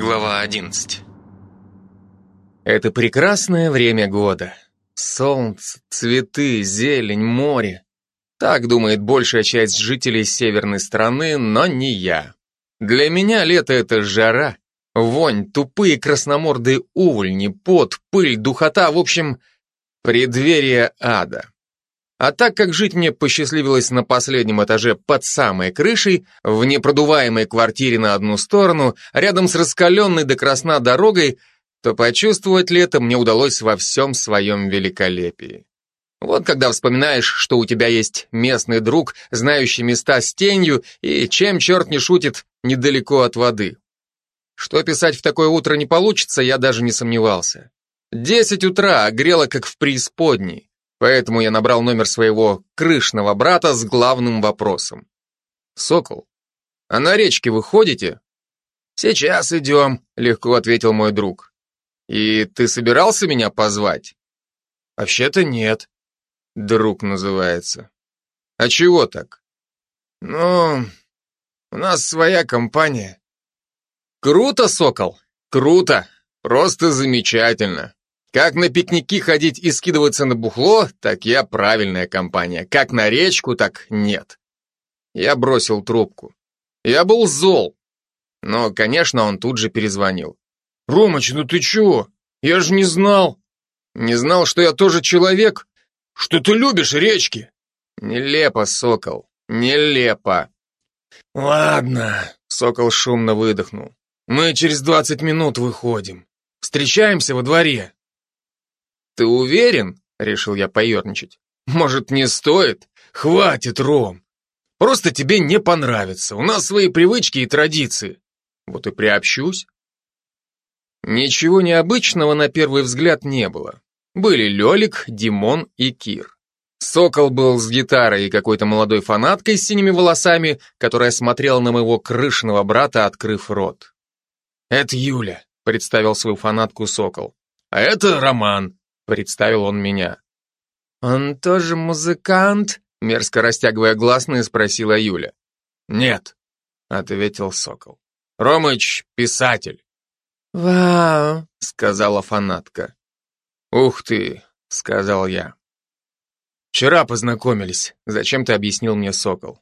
Глава 11 Это прекрасное время года. Солнце, цветы, зелень, море. Так думает большая часть жителей северной страны, но не я. Для меня лето — это жара, вонь, тупые красномордые увольни, пот, пыль, духота, в общем, преддверие ада. А так как жить мне посчастливилось на последнем этаже под самой крышей, в непродуваемой квартире на одну сторону, рядом с раскаленной до красна дорогой, то почувствовать лето мне удалось во всем своем великолепии. Вот когда вспоминаешь, что у тебя есть местный друг, знающий места с тенью и, чем черт не шутит, недалеко от воды. Что писать в такое утро не получится, я даже не сомневался. Десять утра, грело как в преисподней. Поэтому я набрал номер своего крышного брата с главным вопросом. «Сокол, а на речке вы ходите?» «Сейчас идем», — легко ответил мой друг. «И ты собирался меня позвать?» «Вообще-то нет». «Друг называется». «А чего так?» «Ну, у нас своя компания». «Круто, Сокол, круто, просто замечательно. Как на пикники ходить и скидываться на бухло, так я правильная компания. Как на речку, так нет. Я бросил трубку. Я был зол. Но, конечно, он тут же перезвонил. «Ромыч, ну ты чего? Я же не знал». «Не знал, что я тоже человек? Что ты любишь речки?» «Нелепо, сокол, нелепо». «Ладно», — сокол шумно выдохнул. «Мы через двадцать минут выходим. Встречаемся во дворе». «Ты уверен?» — решил я поерничать. «Может, не стоит? Хватит, Ром. Просто тебе не понравится. У нас свои привычки и традиции. Вот и приобщусь». Ничего необычного на первый взгляд не было. Были Лёлик, Димон и Кир. Сокол был с гитарой и какой-то молодой фанаткой с синими волосами, которая смотрела на моего крышного брата, открыв рот. «Это Юля», — представил свою фанатку Сокол. «А это Роман», Представил он меня. «Он тоже музыкант?» Мерзко растягивая гласные, спросила Юля. «Нет», — ответил Сокол. «Ромыч — писатель». «Вау», — сказала фанатка. «Ух ты», — сказал я. «Вчера познакомились», — зачем-то объяснил мне Сокол.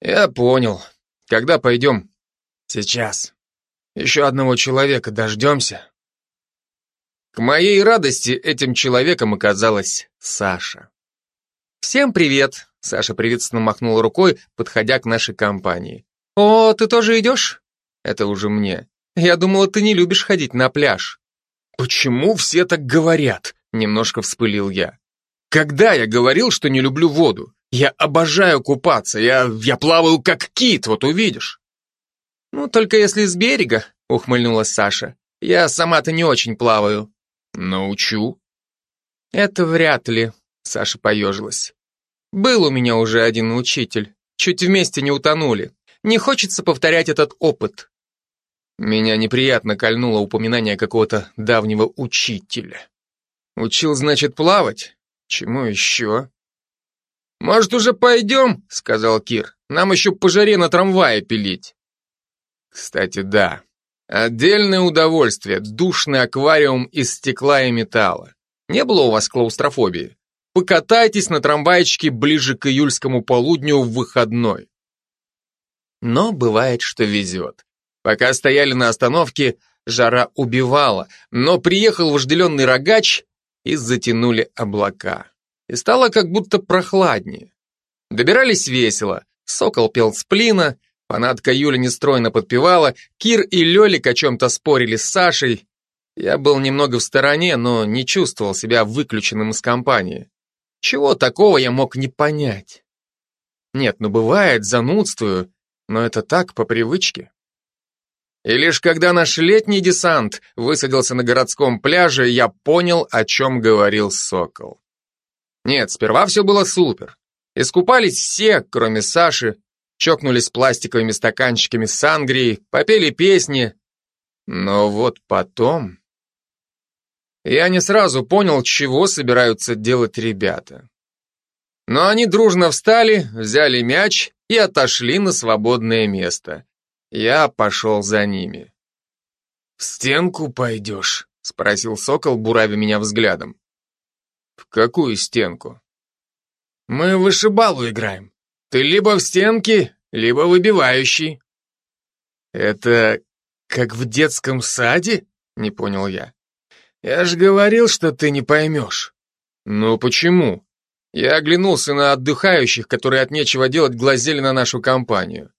«Я понял. Когда пойдем?» «Сейчас. Еще одного человека дождемся, к моей радости этим человеком оказалась Саша. «Всем привет!» — Саша приветственно махнула рукой, подходя к нашей компании. «О, ты тоже идешь?» «Это уже мне. Я думала, ты не любишь ходить на пляж». «Почему все так говорят?» — немножко вспылил я. «Когда я говорил, что не люблю воду? Я обожаю купаться, я, я плаваю как кит, вот увидишь». «Ну, только если с берега», — ухмыльнулась Саша. «Я сама-то не очень плаваю». Научу. Это вряд ли, Саша поежилась. Был у меня уже один учитель. Чуть вместе не утонули. Не хочется повторять этот опыт. Меня неприятно кольнуло упоминание какого-то давнего учителя. Учил, значит, плавать? Чему еще? «Может, уже пойдем?» — сказал Кир. «Нам еще по жаре на трамвае пилить». Кстати, да. Отдельное удовольствие, душный аквариум из стекла и металла. Не было у вас клаустрофобии? Покатайтесь на трамвайчике ближе к июльскому полудню в выходной. Но бывает, что везет. Пока стояли на остановке, жара убивала, но приехал вожделенный рогач и затянули облака. И стало как будто прохладнее. Добирались весело, сокол пел сплина, Фанатка Юля нестройно подпевала, Кир и Лёлик о чем-то спорили с Сашей. Я был немного в стороне, но не чувствовал себя выключенным из компании. Чего такого я мог не понять? Нет, ну бывает, занудствую, но это так, по привычке. И лишь когда наш летний десант высадился на городском пляже, я понял, о чем говорил Сокол. Нет, сперва все было супер. Искупались все, кроме Саши, чокнулись пластиковыми стаканчиками с сангрией, попели песни. Но вот потом... Я не сразу понял, чего собираются делать ребята. Но они дружно встали, взяли мяч и отошли на свободное место. Я пошел за ними. В стенку пойдешь? Спросил сокол, буравя меня взглядом. В какую стенку? Мы в вышибалу играем. Ты либо в стенке, либо выбивающий. Это как в детском саде? Не понял я. Я же говорил, что ты не поймешь. Ну почему? Я оглянулся на отдыхающих, которые от нечего делать глазели на нашу компанию.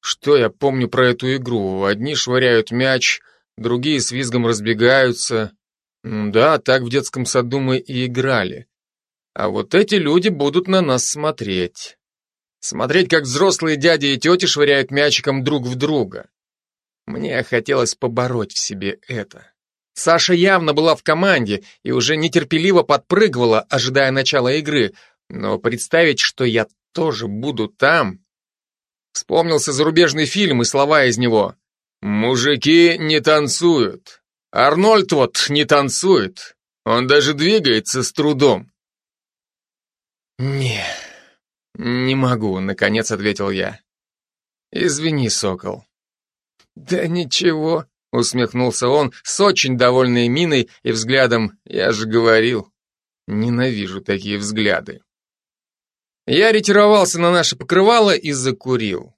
Что я помню про эту игру? Одни швыряют мяч, другие с визгом разбегаются. Да, так в детском саду мы и играли. А вот эти люди будут на нас смотреть. Смотреть, как взрослые дяди и тети швыряют мячиком друг в друга. Мне хотелось побороть в себе это. Саша явно была в команде и уже нетерпеливо подпрыгивала, ожидая начала игры, но представить, что я тоже буду там... Вспомнился зарубежный фильм и слова из него. «Мужики не танцуют. Арнольд вот не танцует. Он даже двигается с трудом». «Не, не могу», — наконец ответил я. «Извини, сокол». «Да ничего», — усмехнулся он с очень довольной миной и взглядом «я же говорил». Ненавижу такие взгляды. Я ретировался на наше покрывало и закурил.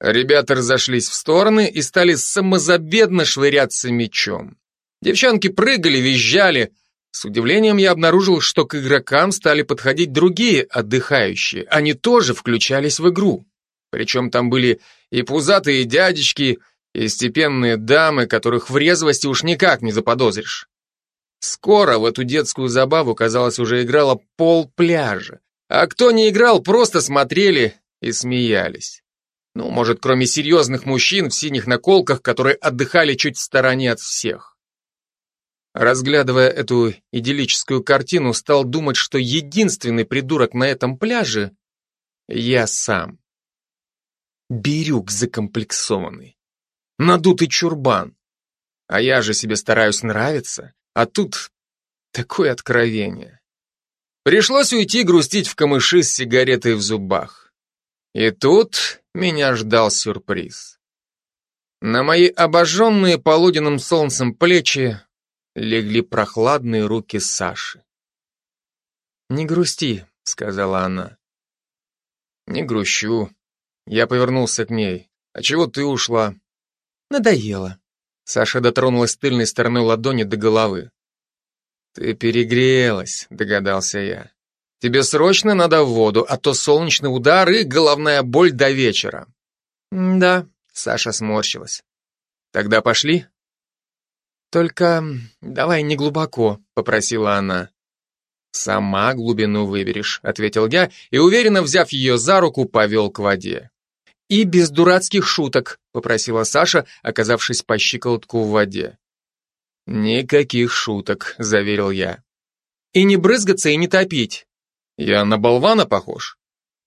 Ребята разошлись в стороны и стали самозабвенно швыряться мечом. Девчонки прыгали, визжали. С удивлением я обнаружил, что к игрокам стали подходить другие отдыхающие. Они тоже включались в игру. Причем там были и пузатые дядечки, и степенные дамы, которых в резвости уж никак не заподозришь. Скоро в эту детскую забаву, казалось, уже играло пол пляжа. А кто не играл, просто смотрели и смеялись. Ну, может, кроме серьезных мужчин в синих наколках, которые отдыхали чуть в стороне от всех. Разглядывая эту идиллическую картину, стал думать, что единственный придурок на этом пляже — я сам. Бирюк закомплексованный. Надутый чурбан. А я же себе стараюсь нравиться, а тут такое откровение. Пришлось уйти грустить в камыши с сигаретой в зубах. И тут меня ждал сюрприз. На мои обожженные полуденным солнцем плечи легли прохладные руки Саши. «Не грусти», — сказала она. «Не грущу», я повернулся к ней. «А чего ты ушла?» «Надоело». Саша дотронулась тыльной стороной ладони до головы. «Ты перегрелась», — догадался я. «Тебе срочно надо в воду, а то солнечный удар и головная боль до вечера». «Да», — Саша сморщилась. «Тогда пошли?» «Только давай не глубоко», — попросила она. «Сама глубину выберешь», — ответил я и, уверенно взяв ее за руку, повел к воде. «И без дурацких шуток», — попросила Саша, оказавшись по щиколотку в воде. «Никаких шуток», — заверил я. «И не брызгаться, и не топить». «Я на болвана похож?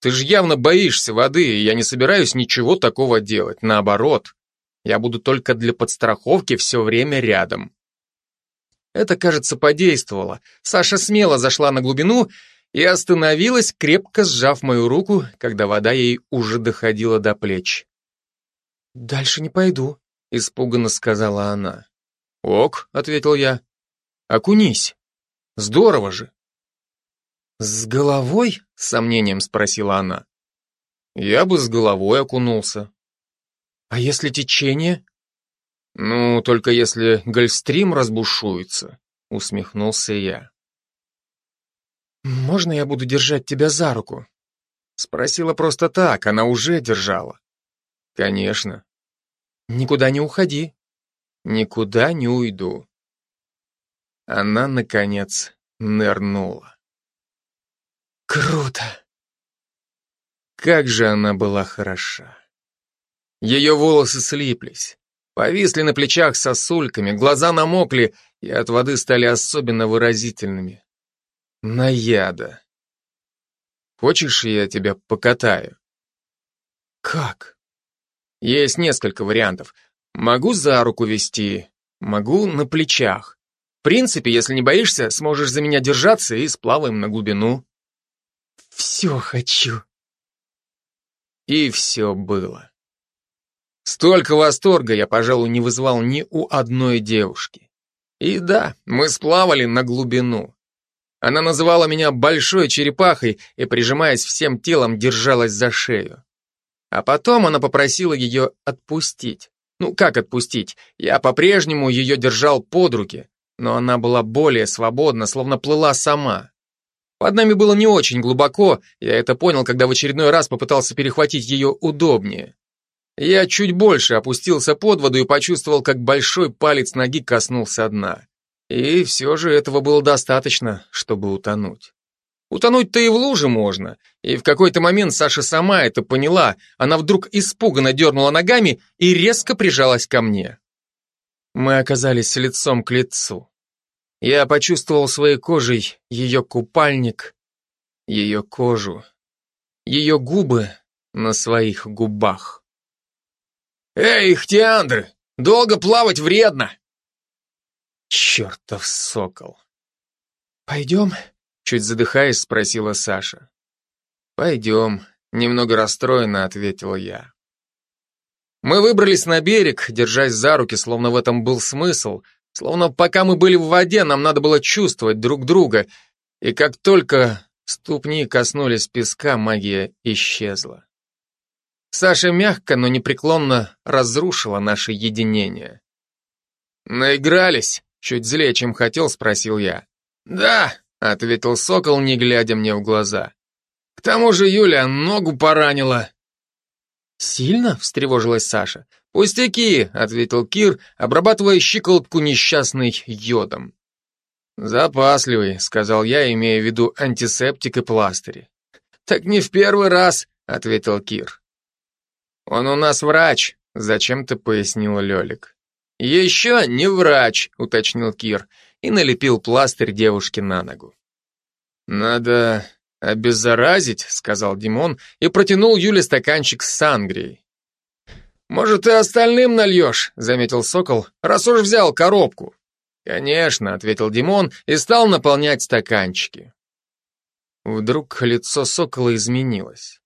Ты же явно боишься воды, и я не собираюсь ничего такого делать. Наоборот, я буду только для подстраховки все время рядом». Это, кажется, подействовало. Саша смело зашла на глубину и остановилась, крепко сжав мою руку, когда вода ей уже доходила до плеч. «Дальше не пойду», — испуганно сказала она. «Ок», — ответил я. «Окунись. Здорово же». «С головой?» — с сомнением спросила она. «Я бы с головой окунулся». «А если течение?» «Ну, только если гольфстрим разбушуется», — усмехнулся я. «Можно я буду держать тебя за руку?» Спросила просто так, она уже держала. «Конечно». «Никуда не уходи». «Никуда не уйду». Она, наконец, нырнула. «Круто!» Как же она была хороша. Ее волосы слиплись, повисли на плечах сосульками, глаза намокли и от воды стали особенно выразительными. Наяда. Хочешь, я тебя покатаю? Как? Есть несколько вариантов. Могу за руку вести, могу на плечах. В принципе, если не боишься, сможешь за меня держаться и сплаваем на глубину. Все хочу. И все было. Столько восторга я, пожалуй, не вызвал ни у одной девушки. И да, мы сплавали на глубину. Она называла меня большой черепахой и, прижимаясь всем телом, держалась за шею. А потом она попросила ее отпустить. Ну, как отпустить? Я по-прежнему ее держал под руки, но она была более свободна, словно плыла сама. Под нами было не очень глубоко, я это понял, когда в очередной раз попытался перехватить ее удобнее. Я чуть больше опустился под воду и почувствовал, как большой палец ноги коснулся дна. И все же этого было достаточно, чтобы утонуть. Утонуть-то и в луже можно. И в какой-то момент Саша сама это поняла. Она вдруг испуганно дернула ногами и резко прижалась ко мне. Мы оказались лицом к лицу. Я почувствовал своей кожей ее купальник, ее кожу, ее губы на своих губах. «Эй, Ихтиандр, долго плавать вредно!» Чертов сокол. «Пойдем?» — чуть задыхаясь, спросила Саша. «Пойдем», — немного расстроенно ответил я. Мы выбрались на берег, держась за руки, словно в этом был смысл, словно пока мы были в воде, нам надо было чувствовать друг друга, и как только ступни коснулись песка, магия исчезла. Саша мягко, но непреклонно разрушила наше единение. «Наигрались?» — чуть злее, чем хотел, спросил я. «Да», — ответил сокол, не глядя мне в глаза. «К тому же Юля ногу поранила». «Сильно?» — встревожилась Саша. «Пустяки», — ответил Кир, обрабатывая щиколотку несчастной йодом. «Запасливый», — сказал я, имея в виду антисептик и пластыри. «Так не в первый раз», — ответил Кир. «Он у нас врач», — зачем-то пояснил Лёлик. «Еще не врач», — уточнил Кир и налепил пластырь девушке на ногу. «Надо обеззаразить», — сказал Димон и протянул Юле стаканчик с сангрией. «Может, и остальным нальешь», — заметил Сокол, «раз уж взял коробку». «Конечно», — ответил Димон и стал наполнять стаканчики. Вдруг лицо Сокола изменилось.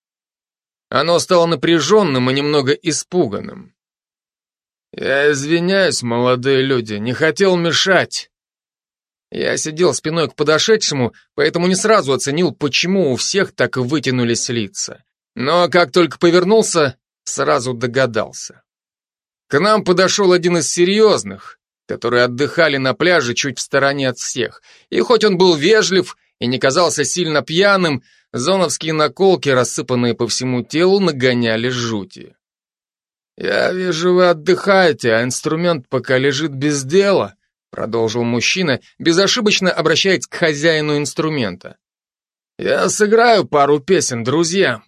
Оно стало напряженным и немного испуганным. «Я извиняюсь, молодые люди, не хотел мешать». Я сидел спиной к подошедшему, поэтому не сразу оценил, почему у всех так вытянулись лица. Но как только повернулся, сразу догадался. К нам подошел один из серьезных, которые отдыхали на пляже чуть в стороне от всех. И хоть он был вежлив и не казался сильно пьяным, Зоновские наколки, рассыпанные по всему телу, нагоняли жути. «Я вижу, вы отдыхаете, а инструмент пока лежит без дела», продолжил мужчина, безошибочно обращаясь к хозяину инструмента. «Я сыграю пару песен друзьям».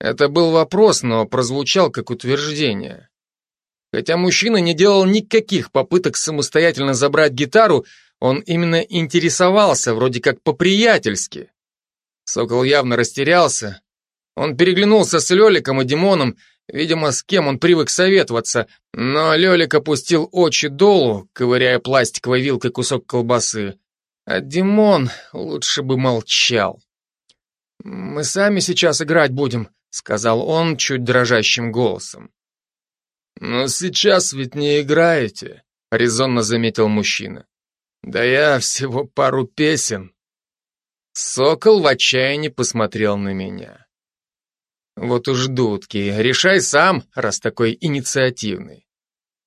Это был вопрос, но прозвучал как утверждение. Хотя мужчина не делал никаких попыток самостоятельно забрать гитару, он именно интересовался, вроде как по-приятельски. Сокол явно растерялся. Он переглянулся с Леликом и Димоном, видимо, с кем он привык советоваться, но Лелик опустил очи долу, ковыряя пластиковой вилкой кусок колбасы. А Димон лучше бы молчал. «Мы сами сейчас играть будем», — сказал он чуть дрожащим голосом. «Но сейчас ведь не играете», — резонно заметил мужчина. «Да я всего пару песен». Сокол в отчаянии посмотрел на меня. Вот уж дудки, решай сам, раз такой инициативный.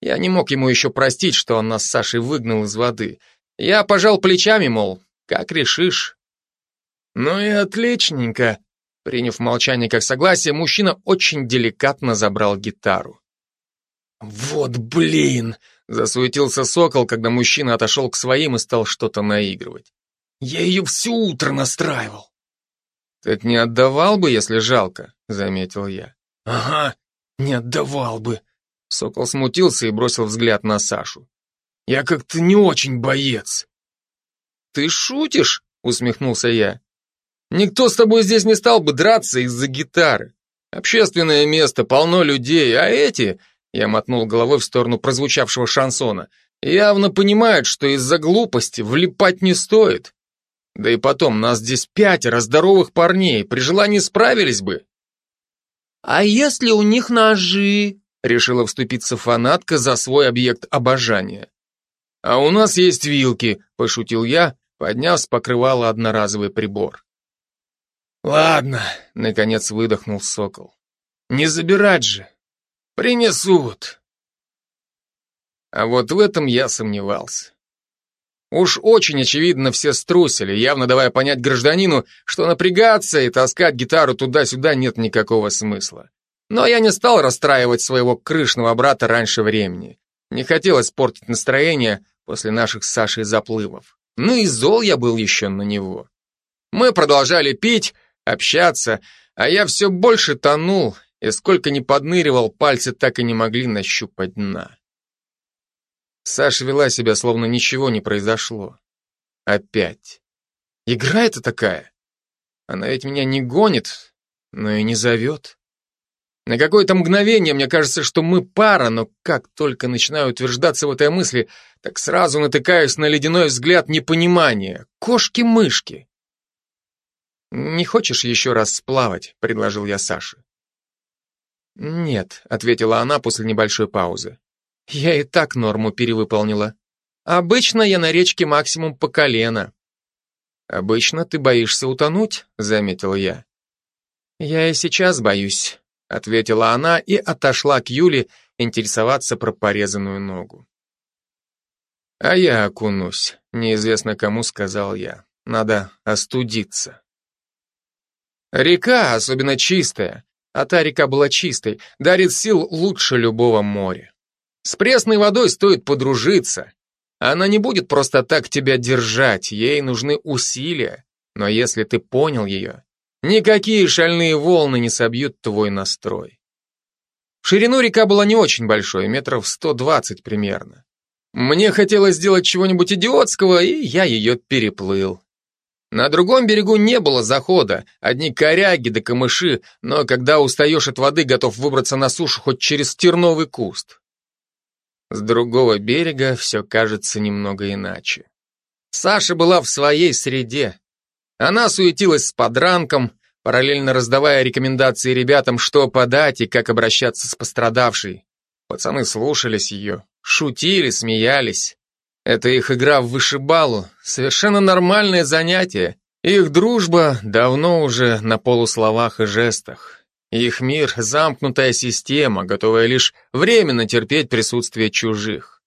Я не мог ему еще простить, что он нас с Сашей выгнал из воды. Я пожал плечами, мол, как решишь. Ну и отличненько. Приняв молчание как согласие, мужчина очень деликатно забрал гитару. «Вот блин!» — засуетился сокол, когда мужчина отошел к своим и стал что-то наигрывать. Я ее все утро настраивал. Так не отдавал бы, если жалко, заметил я. Ага, не отдавал бы. Сокол смутился и бросил взгляд на Сашу. Я как-то не очень боец. Ты шутишь? Усмехнулся я. Никто с тобой здесь не стал бы драться из-за гитары. Общественное место, полно людей, а эти, я мотнул головой в сторону прозвучавшего шансона, явно понимают, что из-за глупости влипать не стоит. Да и потом, нас здесь пятеро здоровых парней, при желании справились бы. А если у них ножи? решила вступиться фанатка за свой объект обожания. А у нас есть вилки, пошутил я, подняв с покрывала одноразовый прибор. Ладно, наконец выдохнул сокол. Не забирать же. Принесут. А вот в этом я сомневался. Уж очень очевидно все струсили, явно давая понять гражданину, что напрягаться и таскать гитару туда-сюда нет никакого смысла. Но я не стал расстраивать своего крышного брата раньше времени. Не хотелось портить настроение после наших с Сашей заплывов. Ну и зол я был еще на него. Мы продолжали пить, общаться, а я все больше тонул, и сколько ни подныривал, пальцы так и не могли нащупать дна. Саша вела себя, словно ничего не произошло. Опять. Игра это такая. Она ведь меня не гонит, но и не зовет. На какое-то мгновение мне кажется, что мы пара, но как только начинаю утверждаться в этой мысли, так сразу натыкаюсь на ледяной взгляд непонимания. Кошки-мышки. «Не хочешь еще раз сплавать?» — предложил я Саше. «Нет», — ответила она после небольшой паузы. «Я и так норму перевыполнила. Обычно я на речке максимум по колено». «Обычно ты боишься утонуть», — заметил я. «Я и сейчас боюсь», — ответила она и отошла к Юле интересоваться про порезанную ногу. «А я окунусь», — неизвестно кому сказал я. «Надо остудиться». Река, особенно чистая, а та река была чистой, дарит сил лучше любого моря. С пресной водой стоит подружиться. Она не будет просто так тебя держать, ей нужны усилия. Но если ты понял ее, никакие шальные волны не собьют твой настрой. В ширину река была не очень большой, метров 120 примерно. Мне хотелось сделать чего-нибудь идиотского, и я ее переплыл. На другом берегу не было захода, одни коряги да камыши, но когда устаешь от воды, готов выбраться на сушу хоть через терновый куст. С другого берега все кажется немного иначе. Саша была в своей среде. Она суетилась с подранком, параллельно раздавая рекомендации ребятам, что подать и как обращаться с пострадавшей. Пацаны слушались ее, шутили, смеялись. Это их игра в вышибалу, совершенно нормальное занятие. Их дружба давно уже на полусловах и жестах. Их мир — замкнутая система, готовая лишь временно терпеть присутствие чужих.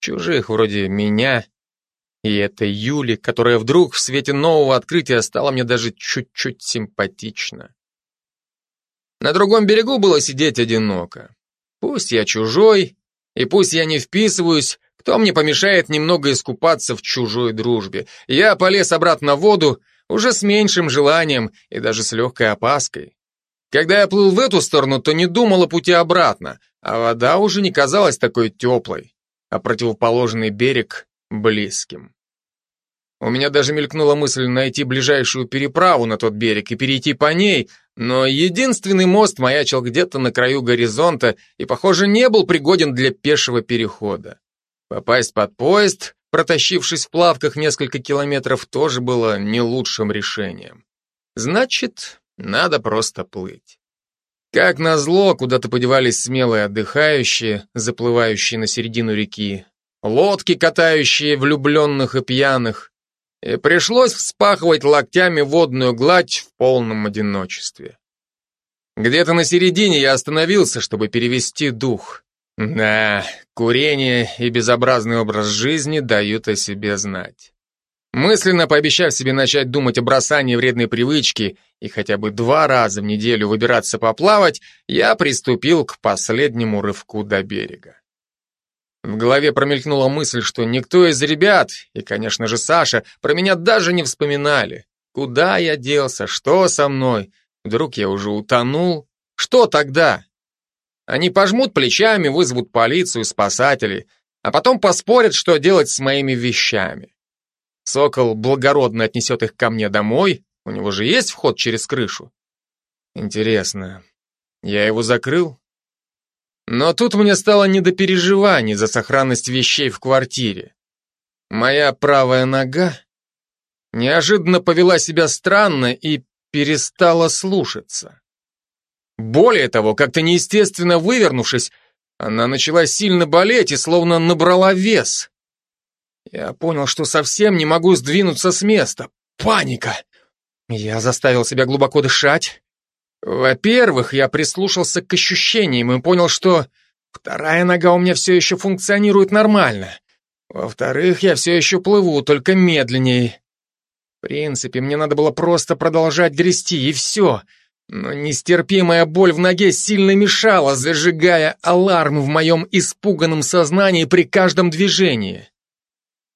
Чужих вроде меня и этой Юли, которая вдруг в свете нового открытия стала мне даже чуть-чуть симпатична. На другом берегу было сидеть одиноко. Пусть я чужой, и пусть я не вписываюсь кто мне помешает немного искупаться в чужой дружбе? Я полез обратно в воду уже с меньшим желанием и даже с легкой опаской. Когда я плыл в эту сторону, то не думал о пути обратно, а вода уже не казалась такой теплой, а противоположный берег — близким. У меня даже мелькнула мысль найти ближайшую переправу на тот берег и перейти по ней, но единственный мост маячил где-то на краю горизонта и, похоже, не был пригоден для пешего перехода. Попасть под поезд, протащившись в плавках несколько километров, тоже было не лучшим решением. Значит, надо просто плыть. Как назло, куда-то подевались смелые отдыхающие, заплывающие на середину реки, лодки, катающие влюбленных и пьяных, и пришлось вспахивать локтями водную гладь в полном одиночестве. Где-то на середине я остановился, чтобы перевести дух. Да, курение и безобразный образ жизни дают о себе знать. Мысленно пообещав себе начать думать о бросании вредной привычки и хотя бы два раза в неделю выбираться поплавать, я приступил к последнему рывку до берега. В голове промелькнула мысль, что никто из ребят, и, конечно же, Саша, про меня даже не вспоминали. Куда я делся, что со мной? Вдруг я уже утонул? Что тогда? Они пожмут плечами, вызовут полицию, спасателей, а потом поспорят, что делать с моими вещами. Сокол благородно отнесет их ко мне домой, у него же есть вход через крышу. Интересно, я его закрыл? Но тут мне стало не до переживаний за сохранность вещей в квартире. Моя правая нога неожиданно повела себя странно и перестала слушаться. Более того, как-то неестественно вывернувшись, Она начала сильно болеть и словно набрала вес. Я понял, что совсем не могу сдвинуться с места. Паника! Я заставил себя глубоко дышать. Во-первых, я прислушался к ощущениям и понял, что вторая нога у меня все еще функционирует нормально. Во-вторых, я все еще плыву, только медленнее. В принципе, мне надо было просто продолжать грести, и все. Но нестерпимая боль в ноге сильно мешала, зажигая аларм в моем испуганном сознании при каждом движении.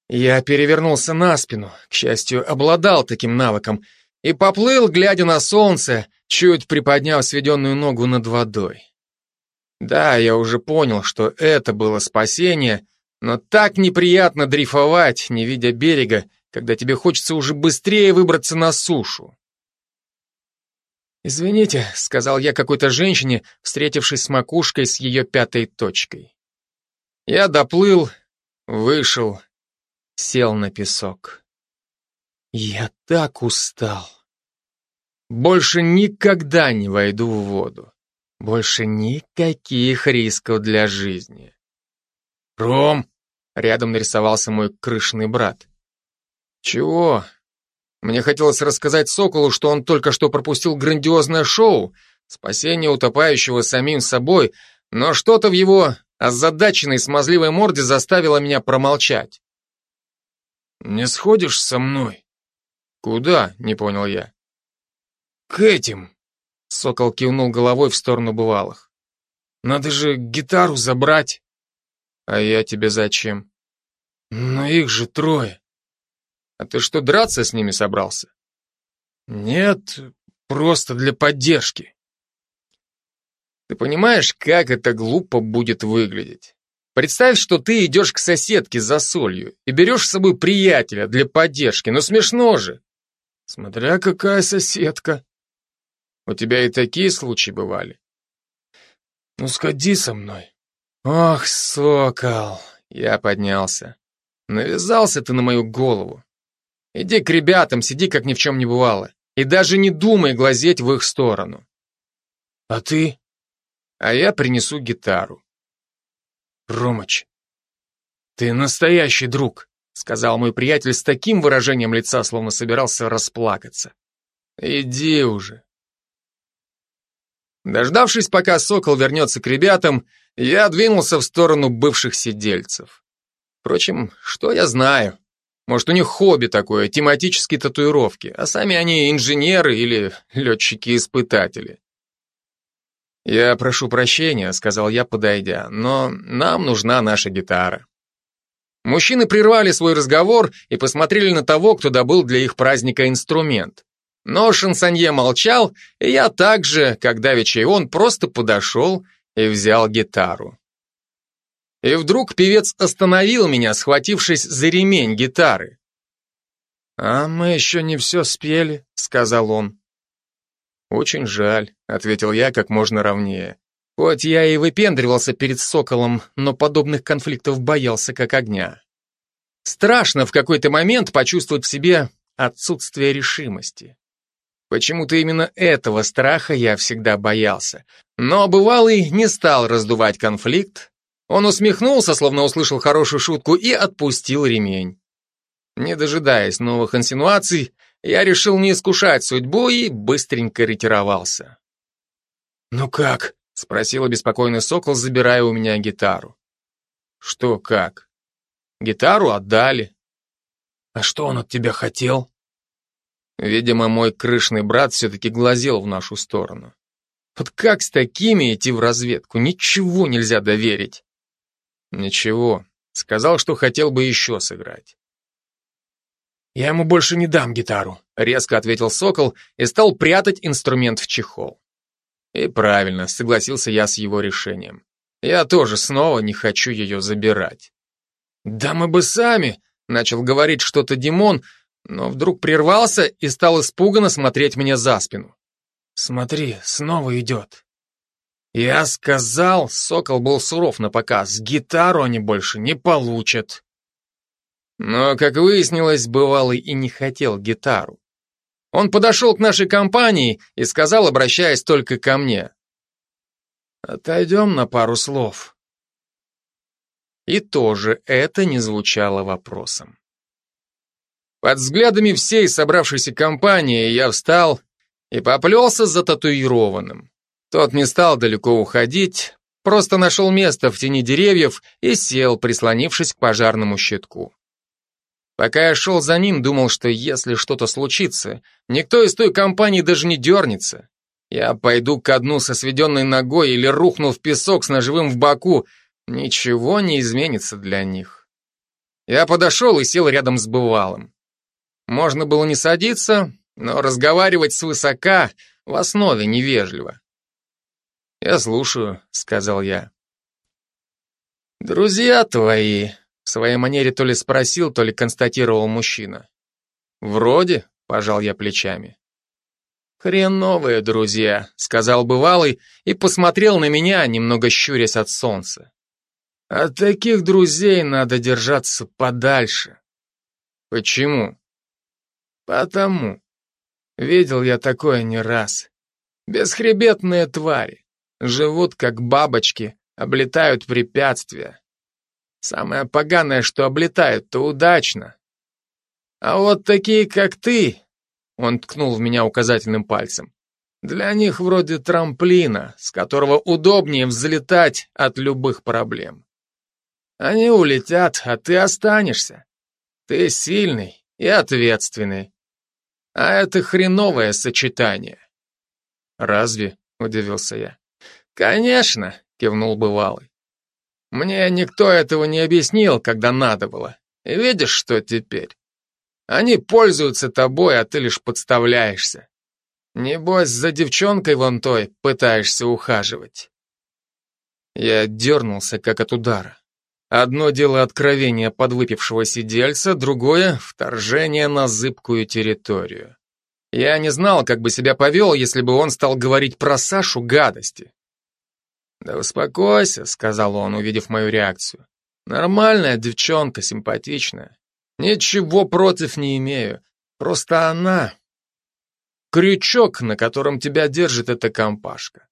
Я перевернулся на спину, к счастью, обладал таким навыком, и поплыл, глядя на солнце, чуть приподняв сведенную ногу над водой. Да, я уже понял, что это было спасение, но так неприятно дрейфовать, не видя берега, когда тебе хочется уже быстрее выбраться на сушу. «Извините», — сказал я какой-то женщине, встретившись с макушкой с ее пятой точкой. Я доплыл, вышел, сел на песок. Я так устал. Больше никогда не войду в воду. Больше никаких рисков для жизни. «Ром!» — рядом нарисовался мой крышный брат. «Чего?» Мне хотелось рассказать Соколу, что он только что пропустил грандиозное шоу, спасение утопающего самим собой, но что-то в его озадаченной смазливой морде заставило меня промолчать. «Не сходишь со мной?» «Куда?» — не понял я. «К этим!» — Сокол кивнул головой в сторону бывалых. «Надо же гитару забрать!» «А я тебе зачем?» «Но их же трое!» «А ты что, драться с ними собрался?» «Нет, просто для поддержки». «Ты понимаешь, как это глупо будет выглядеть?» Представь, что ты идешь к соседке за солью и берешь с собой приятеля для поддержки, но смешно же. Смотря какая соседка. У тебя и такие случаи бывали. Ну, сходи со мной. Ох, сокол. Я поднялся. Навязался ты на мою голову. Иди к ребятам, сиди, как ни в чем не бывало. И даже не думай глазеть в их сторону. А ты? А я принесу гитару. Ромыч, ты настоящий друг, сказал мой приятель с таким выражением лица, словно собирался расплакаться. Иди уже. Дождавшись, пока Сокол вернется к ребятам, я двинулся в сторону бывших сидельцев. Впрочем, что я знаю? Может, у них хобби такое, тематические татуировки, а сами они инженеры или летчики-испытатели. «Я прошу прощения», — сказал я, подойдя, «но нам нужна наша гитара». Мужчины прервали свой разговор и посмотрели на того, кто добыл для их праздника инструмент. Но шансонье молчал, и я также, как давеча и он, просто подошел и взял гитару. И вдруг певец остановил меня, схватившись за ремень гитары. «А мы еще не все спели», — сказал он. «Очень жаль», — ответил я как можно ровнее. Хоть я и выпендривался перед соколом, но подобных конфликтов боялся как огня. Страшно в какой-то момент почувствовать в себе отсутствие решимости. Почему-то именно этого страха я всегда боялся. Но бывалый не стал раздувать конфликт. Он усмехнулся, словно услышал хорошую шутку, и отпустил ремень. Не дожидаясь новых инсинуаций, я решил не искушать судьбу и быстренько ретировался. «Ну как?» — спросил обеспокоенный сокол, забирая у меня гитару. «Что как?» «Гитару отдали». «А что он от тебя хотел?» Видимо, мой крышный брат все-таки глазел в нашу сторону. Вот как с такими идти в разведку? Ничего нельзя доверить. Ничего. Сказал, что хотел бы еще сыграть. «Я ему больше не дам гитару», — резко ответил Сокол и стал прятать инструмент в чехол. И правильно, согласился я с его решением. Я тоже снова не хочу ее забирать. «Да мы бы сами», — начал говорить что-то Димон, но вдруг прервался и стал испуганно смотреть мне за спину. «Смотри, снова идет». Я сказал, Сокол был суров на показ, гитару они больше не получат. Но, как выяснилось, бывалый и не хотел гитару. Он подошел к нашей компании и сказал, обращаясь только ко мне. «Отойдем на пару слов. И тоже это не звучало вопросом. Под взглядами всей собравшейся компании я встал и поплелся за татуированным. Тот не стал далеко уходить, просто нашел место в тени деревьев и сел, прислонившись к пожарному щитку. Пока я шел за ним, думал, что если что-то случится, никто из той компании даже не дернется. Я пойду ко дну со сведенной ногой или рухну в песок с ножевым в боку, ничего не изменится для них. Я подошел и сел рядом с бывалым. Можно было не садиться, но разговаривать свысока в основе невежливо. «Я слушаю», — сказал я. «Друзья твои», — в своей манере то ли спросил, то ли констатировал мужчина. «Вроде», — пожал я плечами. «Хреновые друзья», — сказал бывалый и посмотрел на меня, немного щурясь от солнца. «От таких друзей надо держаться подальше». «Почему?» «Потому. Видел я такое не раз. Бесхребетные твари. Живут как бабочки, облетают препятствия. Самое поганое, что облетают, то удачно. А вот такие, как ты, он ткнул в меня указательным пальцем, для них вроде трамплина, с которого удобнее взлетать от любых проблем. Они улетят, а ты останешься. Ты сильный и ответственный. А это хреновое сочетание. Разве? Удивился я. Конечно, кивнул бывалый. Мне никто этого не объяснил, когда надо было. И видишь, что теперь? Они пользуются тобой, а ты лишь подставляешься. Небось, за девчонкой вон той пытаешься ухаживать. Я дернулся, как от удара. Одно дело откровение подвыпившего сидельца, другое — вторжение на зыбкую территорию. Я не знал, как бы себя повел, если бы он стал говорить про Сашу гадости. «Да успокойся», — сказал он, увидев мою реакцию. «Нормальная девчонка, симпатичная. Ничего против не имею. Просто она... Крючок, на котором тебя держит эта компашка.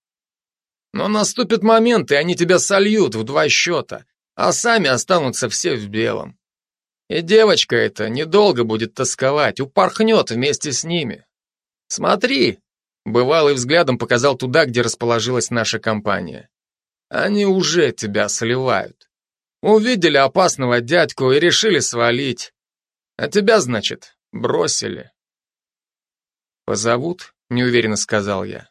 Но наступит момент, и они тебя сольют в два счета, а сами останутся все в белом. И девочка эта недолго будет тосковать, упорхнет вместе с ними. Смотри, бывалый взглядом показал туда, где расположилась наша компания. Они уже тебя сливают. Увидели опасного дядьку и решили свалить. А тебя, значит, бросили. «Позовут?» — неуверенно сказал я.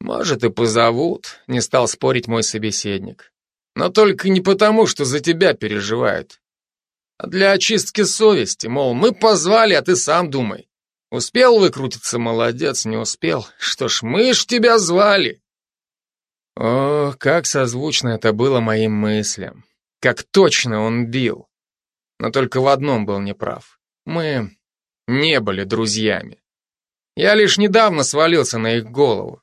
«Может, и позовут», — не стал спорить мой собеседник. Но только не потому, что за тебя переживают. А для очистки совести, мол, мы позвали, а ты сам думай. Успел выкрутиться, молодец, не успел. Что ж, мы ж тебя звали. О, как созвучно это было моим мыслям. Как точно он бил. Но только в одном был неправ. Мы не были друзьями. Я лишь недавно свалился на их голову.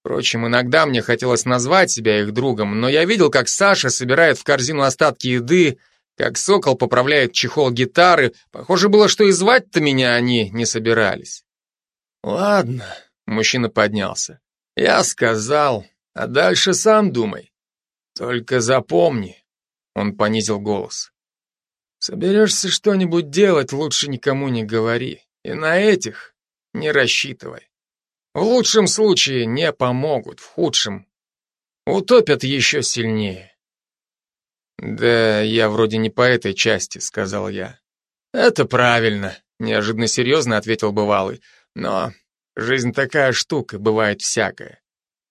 Впрочем, иногда мне хотелось назвать себя их другом, но я видел, как Саша собирает в корзину остатки еды, как Сокол поправляет чехол гитары. Похоже было, что и звать-то меня они не собирались. «Ладно», — мужчина поднялся. «Я сказал, а дальше сам думай. Только запомни», — он понизил голос. «Соберешься что-нибудь делать, лучше никому не говори. И на этих не рассчитывай». В лучшем случае не помогут, в худшем утопят еще сильнее. Да, я вроде не по этой части, сказал я. Это правильно, неожиданно серьезно ответил бывалый. Но жизнь такая штука, бывает всякое.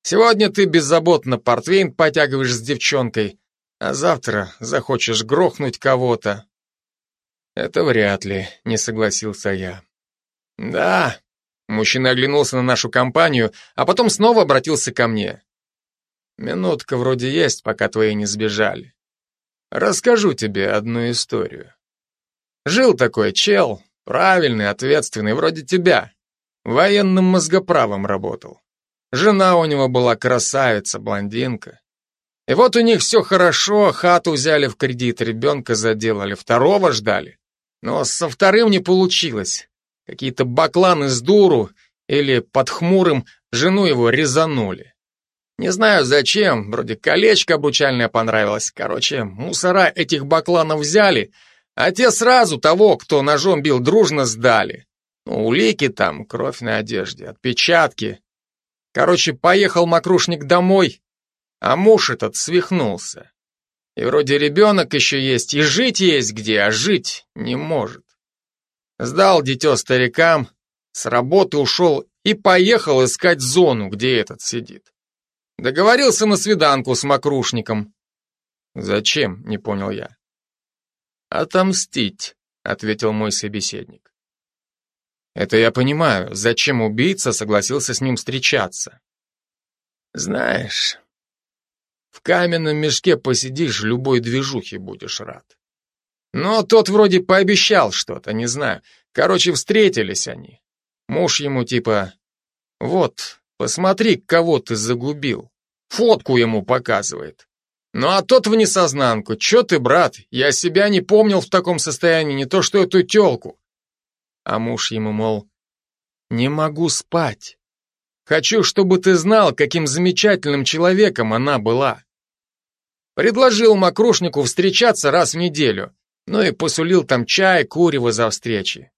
Сегодня ты беззаботно портвейн потягиваешь с девчонкой, а завтра захочешь грохнуть кого-то. Это вряд ли, не согласился я. Да, Мужчина оглянулся на нашу компанию, а потом снова обратился ко мне. «Минутка вроде есть, пока твои не сбежали. Расскажу тебе одну историю. Жил такой чел, правильный, ответственный, вроде тебя. Военным мозгоправом работал. Жена у него была красавица, блондинка. И вот у них все хорошо, хату взяли в кредит, ребенка заделали, второго ждали. Но со вторым не получилось. Какие-то бакланы с дуру или под хмурым жену его резанули. Не знаю зачем, вроде колечко обручальное понравилось. Короче, мусора этих бакланов взяли, а те сразу того, кто ножом бил, дружно сдали. Ну, улики там, кровь на одежде, отпечатки. Короче, поехал мокрушник домой, а муж этот свихнулся. И вроде ребенок еще есть, и жить есть где, а жить не может. Сдал дитё старикам, с работы ушел и поехал искать зону, где этот сидит. Договорился на свиданку с мокрушником. Зачем, не понял я. Отомстить, ответил мой собеседник. Это я понимаю, зачем убийца согласился с ним встречаться. Знаешь, в каменном мешке посидишь, любой движухе будешь рад. Но тот вроде пообещал что-то, не знаю. Короче, встретились они. Муж ему типа, вот, посмотри, кого ты загубил. Фотку ему показывает. Ну а тот в несознанку, чё ты, брат, я себя не помнил в таком состоянии, не то что эту тёлку. А муж ему, мол, не могу спать. Хочу, чтобы ты знал, каким замечательным человеком она была. Предложил мокрушнику встречаться раз в неделю, ну и посулил там чай, курево за встречи.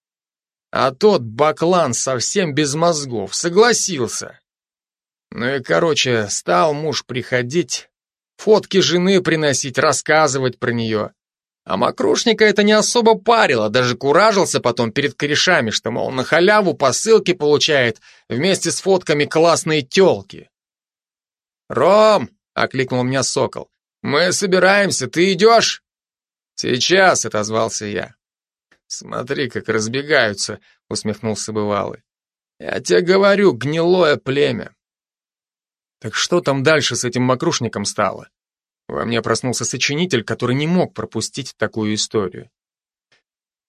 А тот баклан совсем без мозгов согласился. Ну и, короче, стал муж приходить, фотки жены приносить, рассказывать про нее. А мокрушника это не особо парило, даже куражился потом перед корешами, что, мол, на халяву посылки получает вместе с фотками классные телки. «Ром!» — окликнул меня сокол. «Мы собираемся, ты идешь?» «Сейчас», — отозвался я. «Смотри, как разбегаются», — усмехнулся бывалый. «Я тебе говорю, гнилое племя». Так что там дальше с этим мокрушником стало? Во мне проснулся сочинитель, который не мог пропустить такую историю.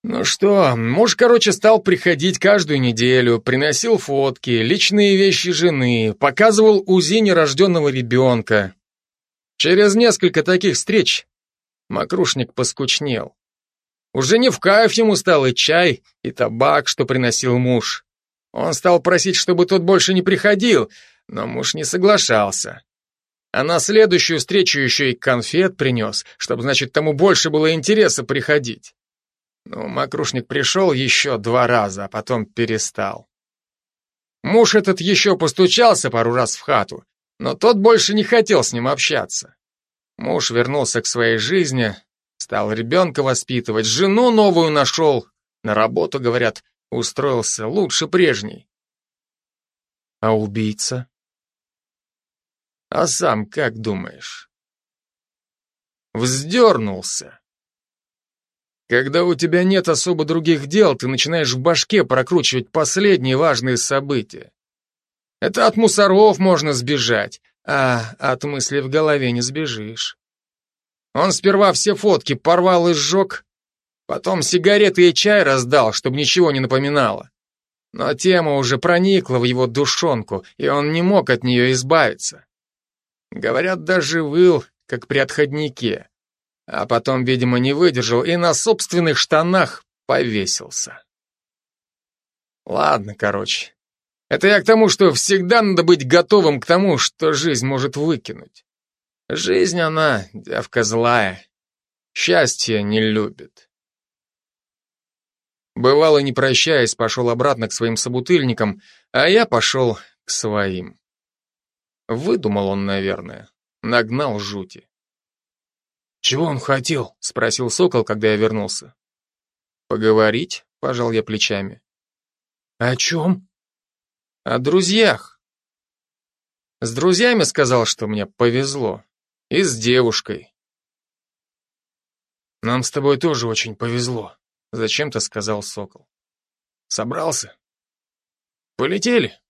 Ну что, муж, короче, стал приходить каждую неделю, приносил фотки, личные вещи жены, показывал УЗИ нерожденного ребенка. Через несколько таких встреч Макрушник поскучнел. Уже не в кайф ему стал и чай, и табак, что приносил муж. Он стал просить, чтобы тот больше не приходил, но муж не соглашался. А на следующую встречу еще и конфет принес, чтобы, значит, тому больше было интереса приходить. Ну, Макрушник пришел еще два раза, а потом перестал. Муж этот еще постучался пару раз в хату, но тот больше не хотел с ним общаться. Муж вернулся к своей жизни, стал ребенка воспитывать, жену новую нашел, на работу, говорят, устроился лучше прежней. А убийца? А сам как думаешь? Вздернулся. Когда у тебя нет особо других дел, ты начинаешь в башке прокручивать последние важные события. Это от мусоров можно сбежать, а от мысли в голове не сбежишь. Он сперва все фотки порвал и сжег, потом сигареты и чай раздал, чтобы ничего не напоминало. Но тема уже проникла в его душонку, и он не мог от нее избавиться. Говорят, даже выл, как при отходнике. А потом, видимо, не выдержал и на собственных штанах повесился. Ладно, короче. Это я к тому, что всегда надо быть готовым к тому, что жизнь может выкинуть. Жизнь она, девка злая, счастье не любит. Бывало, не прощаясь, пошел обратно к своим собутыльникам, а я пошел к своим. Выдумал он, наверное. Нагнал жути. «Чего он хотел?» — спросил Сокол, когда я вернулся. «Поговорить?» — пожал я плечами. «О чем?» «О друзьях». С друзьями сказал, что мне повезло. И с девушкой. «Нам с тобой тоже очень повезло», — зачем-то сказал Сокол. «Собрался?» «Полетели».